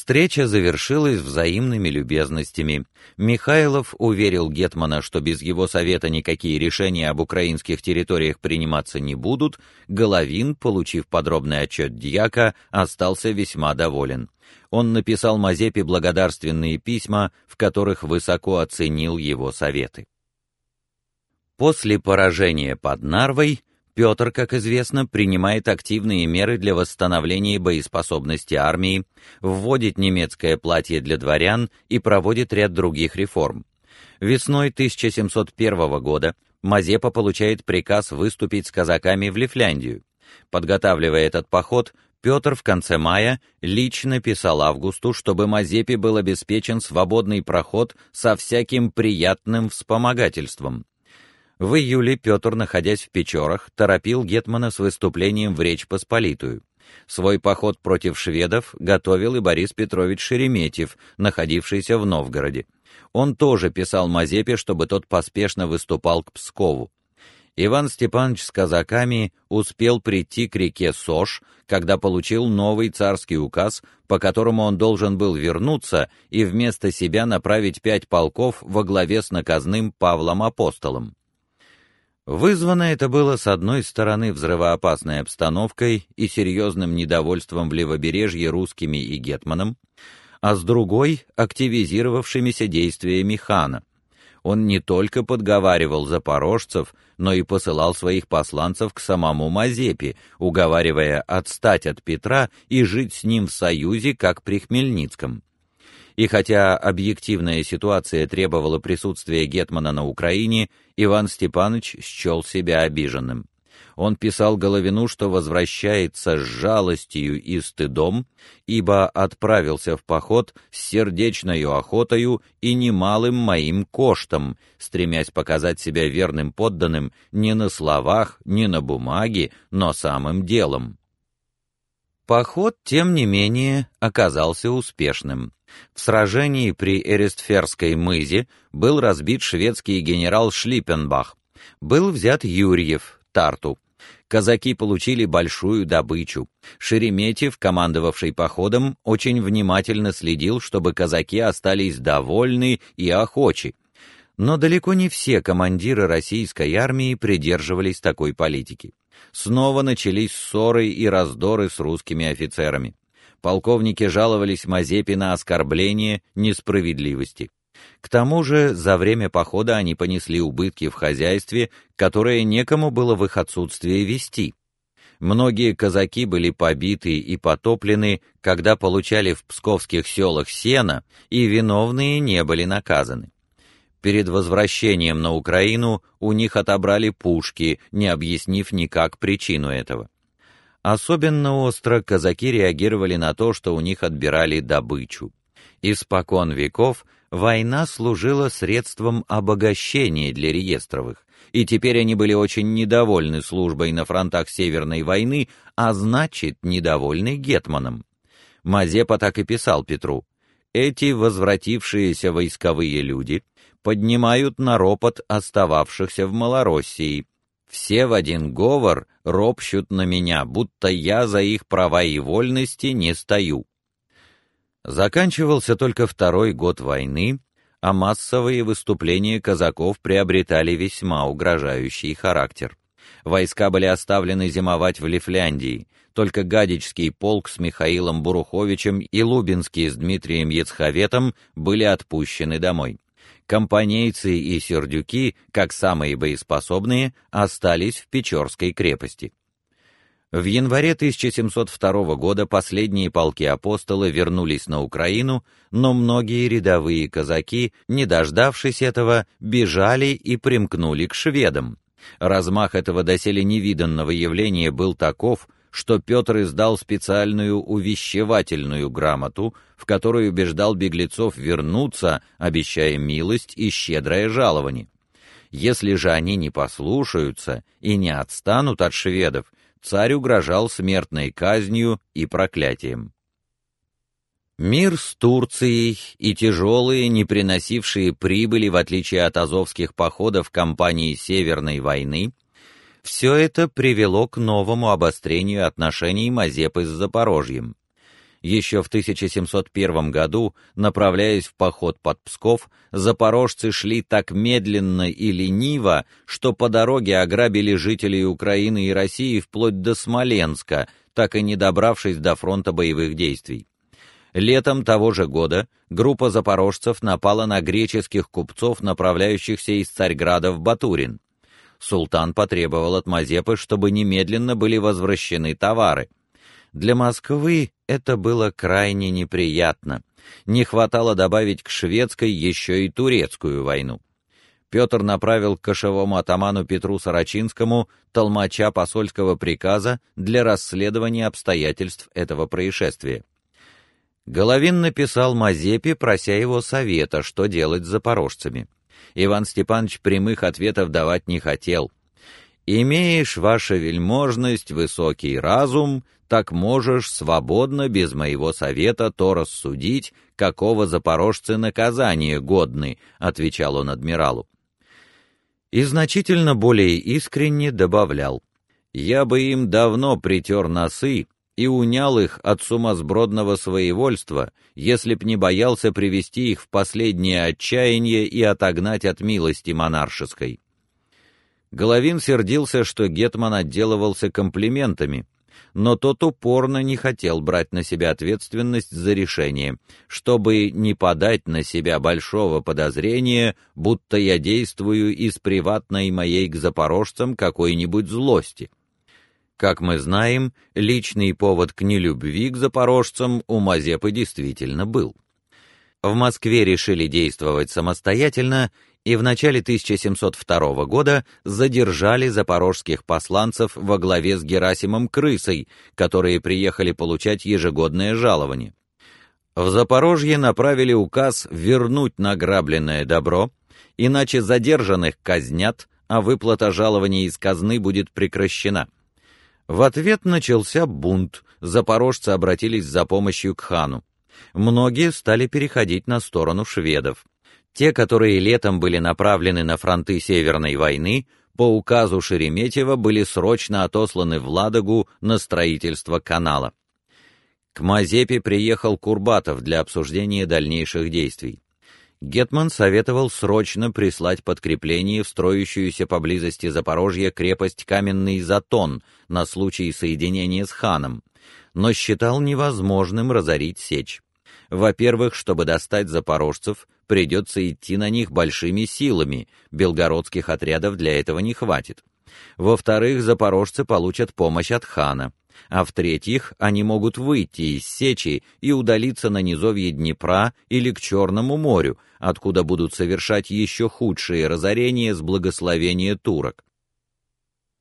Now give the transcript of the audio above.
Встреча завершилась взаимными любезностями. Михайлов уверил гетмана, что без его совета никакие решения об украинских территориях приниматься не будут. Головин, получив подробный отчет дьяка, остался весьма доволен. Он написал Мазепе благодарственные письма, в которых высоко оценил его советы. После поражения под Нарвой Петр, как известно, принимает активные меры для восстановления боеспособности армии, вводит немецкое платье для дворян и проводит ряд других реформ. Весной 1701 года Мазепа получает приказ выступить с казаками в Лифляндию. Подготавливая этот поход, Петр в конце мая лично писал Августу, чтобы Мазепе был обеспечен свободный проход со всяким приятным вспомогательством. В июле Петр, находясь в Печорах, торопил гетмана с выступлением в Речь Посполитую. Свой поход против шведов готовил и Борис Петрович Шереметьев, находившийся в Новгороде. Он тоже писал Мазепе, чтобы тот поспешно выступал к Пскову. Иван Степанович с казаками успел прийти к реке Сош, когда получил новый царский указ, по которому он должен был вернуться и вместо себя направить пять полков во главе с наказным Павлом Апостолом. Вызвано это было с одной стороны взрывоопасной обстановкой и серьезным недовольством в левобережье русскими и гетманом, а с другой активизировавшимися действиями хана. Он не только подговаривал запорожцев, но и посылал своих посланцев к самому Мазепе, уговаривая отстать от Петра и жить с ним в союзе, как при Хмельницком. И хотя объективная ситуация требовала присутствия гетмана на Украине, Иван Степанович счел себя обиженным. Он писал Головину, что возвращается с жалостью и стыдом, ибо отправился в поход с сердечною охотою и немалым моим коштом, стремясь показать себя верным подданным не на словах, не на бумаге, но самым делом. Поход, тем не менее, оказался успешным. В сражении при Эрестферской мызе был разбит шведский генерал Шлиппенбах. Был взят Юрьев, Тарту. Казаки получили большую добычу. Шереметьев, командовавший походом, очень внимательно следил, чтобы казаки остались довольны и охочи. Но далеко не все командиры российской армии придерживались такой политики. Снова начались ссоры и раздоры с русскими офицерами полковники жаловались Мазепе на оскорбление, несправедливости. К тому же, за время похода они понесли убытки в хозяйстве, которые некому было в их отсутствие вести. Многие казаки были побиты и потоплены, когда получали в псковских селах сено, и виновные не были наказаны. Перед возвращением на Украину у них отобрали пушки, не объяснив никак причину этого. Особенно остро казаки реагировали на то, что у них отбирали добычу. Испокон веков война служила средством обогащения для реестровых, и теперь они были очень недовольны службой на фронтах Северной войны, а значит, недовольны гетманом. Мазепа так и писал Петру: "Эти возвратившиеся войсковые люди поднимают на ропот остававшихся в Малороссии, все в один говор ропщут на меня, будто я за их права и вольности не стою. Заканчивался только второй год войны, а массовые выступления казаков приобретали весьма угрожающий характер. Войска были оставлены зимовать в Лифляндии. Только Гадичский полк с Михаилом Буруховичем и Лубинский с Дмитрием Ецховетом были отпущены домой компанейцы и сердюки, как самые боеспособные, остались в Печорской крепости. В январе 1702 года последние полки апостола вернулись на Украину, но многие рядовые казаки, не дождавшись этого, бежали и примкнули к шведам. Размах этого доселе невиданного явления был таков, что Петр издал специальную увещевательную грамоту, в которой убеждал беглецов вернуться, обещая милость и щедрое жалование. Если же они не послушаются и не отстанут от шведов, царь угрожал смертной казнью и проклятием. Мир с Турцией и тяжелые, не приносившие прибыли в отличие от азовских походов кампании Северной войны, все это привело к новому обострению отношений Мазепы с Запорожьем. Еще в 1701 году, направляясь в поход под Псков, запорожцы шли так медленно и лениво, что по дороге ограбили жителей Украины и России вплоть до Смоленска, так и не добравшись до фронта боевых действий. Летом того же года группа запорожцев напала на греческих купцов, направляющихся из Царьграда в Батурин. Султан потребовал от Мазепы, чтобы немедленно были возвращены товары. Для Москвы это было крайне неприятно. Не хватало добавить к шведской еще и турецкую войну. Петр направил к кошевому атаману Петру Сарачинскому толмача посольского приказа для расследования обстоятельств этого происшествия. Головин написал Мазепе, прося его совета, что делать с запорожцами. Иван Степанович прямых ответов давать не хотел. «Имеешь, ваша вельможность, высокий разум, так можешь свободно, без моего совета, то рассудить, какого запорожцы наказания годны», — отвечал он адмиралу. И значительно более искренне добавлял, «Я бы им давно притер носы, и унял их от сумасбродного своевольства, если б не боялся привести их в последнее отчаяние и отогнать от милости монаршеской. Головин сердился, что гетман отделывался комплиментами, но тот упорно не хотел брать на себя ответственность за решение, чтобы не подать на себя большого подозрения, будто я действую из приватной моей к запорожцам какой-нибудь злости. Как мы знаем, личный повод к нелюбви к запорожцам у Мазепы действительно был. В Москве решили действовать самостоятельно и в начале 1702 года задержали запорожских посланцев во главе с Герасимом Крысой, которые приехали получать ежегодное жалование. В Запорожье направили указ вернуть награбленное добро, иначе задержанных казнят, а выплата жалований из казны будет прекращена. В ответ начался бунт, запорожцы обратились за помощью к хану. Многие стали переходить на сторону шведов. Те, которые летом были направлены на фронты Северной войны, по указу Шереметьева были срочно отосланы в Ладогу на строительство канала. К Мазепе приехал Курбатов для обсуждения дальнейших действий. Гетман советовал срочно прислать подкрепление в строящуюся поблизости Запорожья крепость Каменный Затон на случай соединения с ханом, но считал невозможным разорить сечь. Во-первых, чтобы достать запорожцев, придется идти на них большими силами, белгородских отрядов для этого не хватит. Во-вторых, запорожцы получат помощь от хана а в-третьих, они могут выйти из Сечи и удалиться на низовье Днепра или к Черному морю, откуда будут совершать еще худшие разорения с благословения турок.